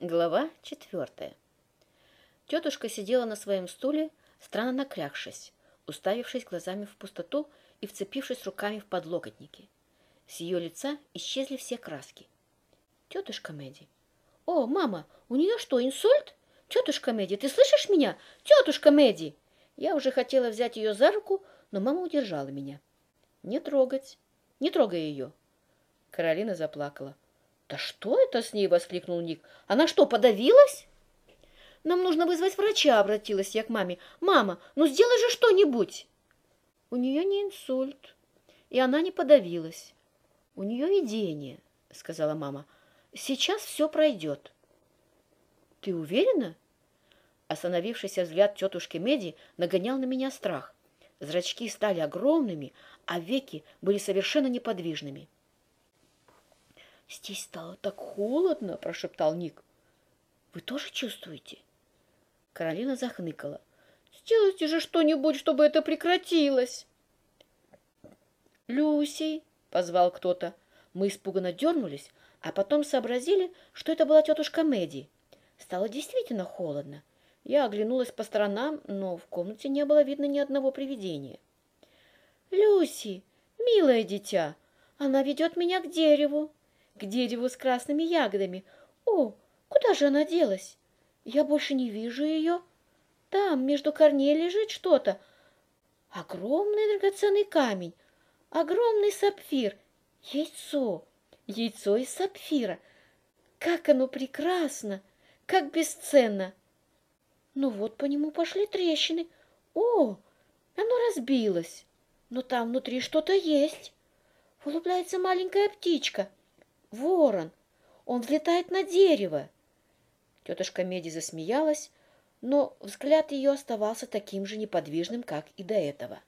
Глава четвертая. Тетушка сидела на своем стуле, странно накрякшись, уставившись глазами в пустоту и вцепившись руками в подлокотники. С ее лица исчезли все краски. «Тетушка Мэдди!» «О, мама, у нее что, инсульт? Тетушка Мэдди, ты слышишь меня? Тетушка Мэдди!» Я уже хотела взять ее за руку, но мама удержала меня. «Не трогать! Не трогай ее!» Каролина заплакала. «Да что это с ней?» — воскликнул Ник. «Она что, подавилась?» «Нам нужно вызвать врача», — обратилась я к маме. «Мама, ну сделай же что-нибудь!» «У нее не инсульт, и она не подавилась. У нее видение», — сказала мама. «Сейчас все пройдет». «Ты уверена?» Остановившийся взгляд тетушки Меди нагонял на меня страх. Зрачки стали огромными, а веки были совершенно неподвижными. «Здесь стало так холодно!» – прошептал Ник. «Вы тоже чувствуете?» Каролина захныкала. «Сделайте же что-нибудь, чтобы это прекратилось!» «Люси!» – позвал кто-то. Мы испуганно дернулись, а потом сообразили, что это была тетушка Мэдди. Стало действительно холодно. Я оглянулась по сторонам, но в комнате не было видно ни одного привидения. «Люси, милое дитя, она ведет меня к дереву!» К дереву с красными ягодами. О, куда же она делась? Я больше не вижу ее. Там между корней лежит что-то. Огромный драгоценный камень, огромный сапфир, яйцо, яйцо из сапфира. Как оно прекрасно, как бесценно. Ну вот по нему пошли трещины. О, оно разбилось, но там внутри что-то есть. Улыбляется маленькая птичка — Ворон! Он взлетает на дерево!» Тетушка Меди засмеялась, но взгляд ее оставался таким же неподвижным, как и до этого.